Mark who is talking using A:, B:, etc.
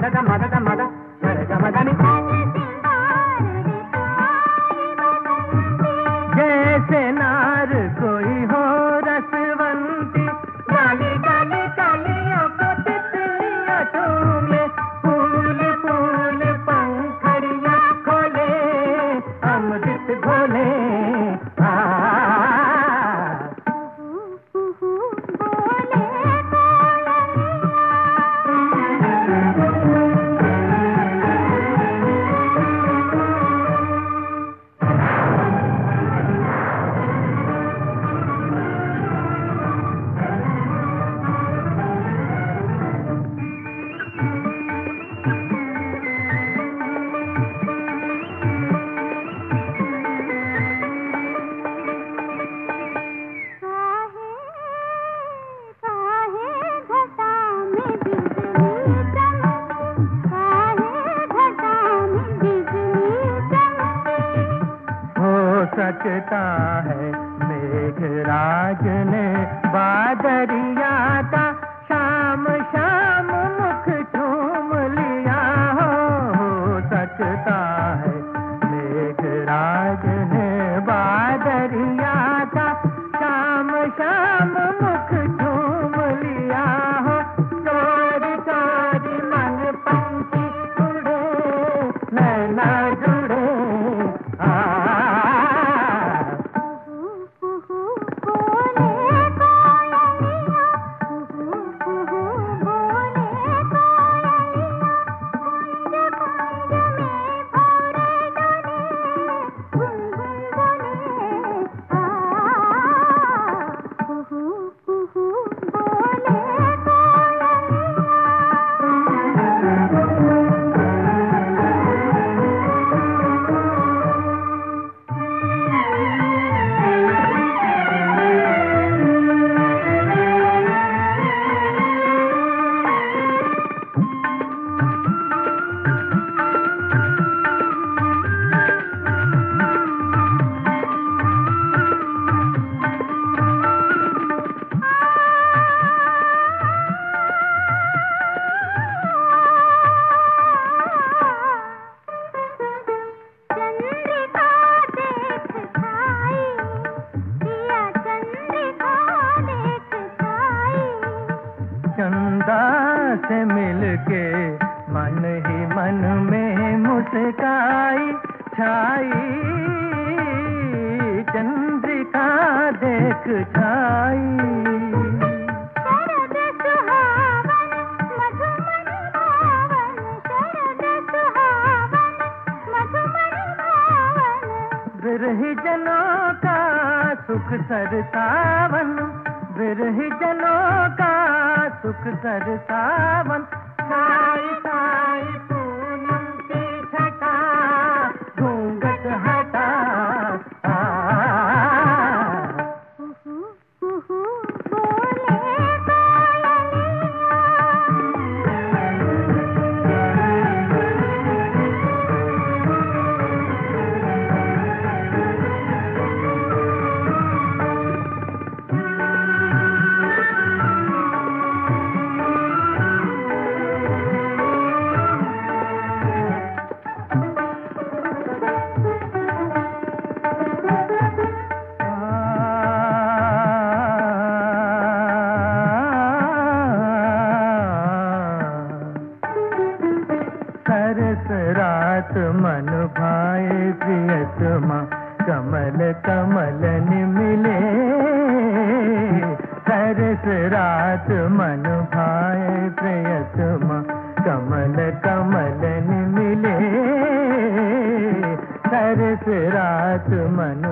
A: मदद मदद सकता है। मेघराज ने बादरिया का शाम शाम मुख झूम लिया हो। हो सकता है मेघराज ने बादरिया का शाम शाम मुख से मिलके मन ही मन में मुस्काई छाई। चंद्रिका देख छाई। विरही जनों का सुख सरसावन विरही जनों का सुख सरसावन साई रात मन भाए प्रियतमा कमल कमल मिले सरस रात मन भाए प्रियतमा कमल कमल मिले सरस रात मन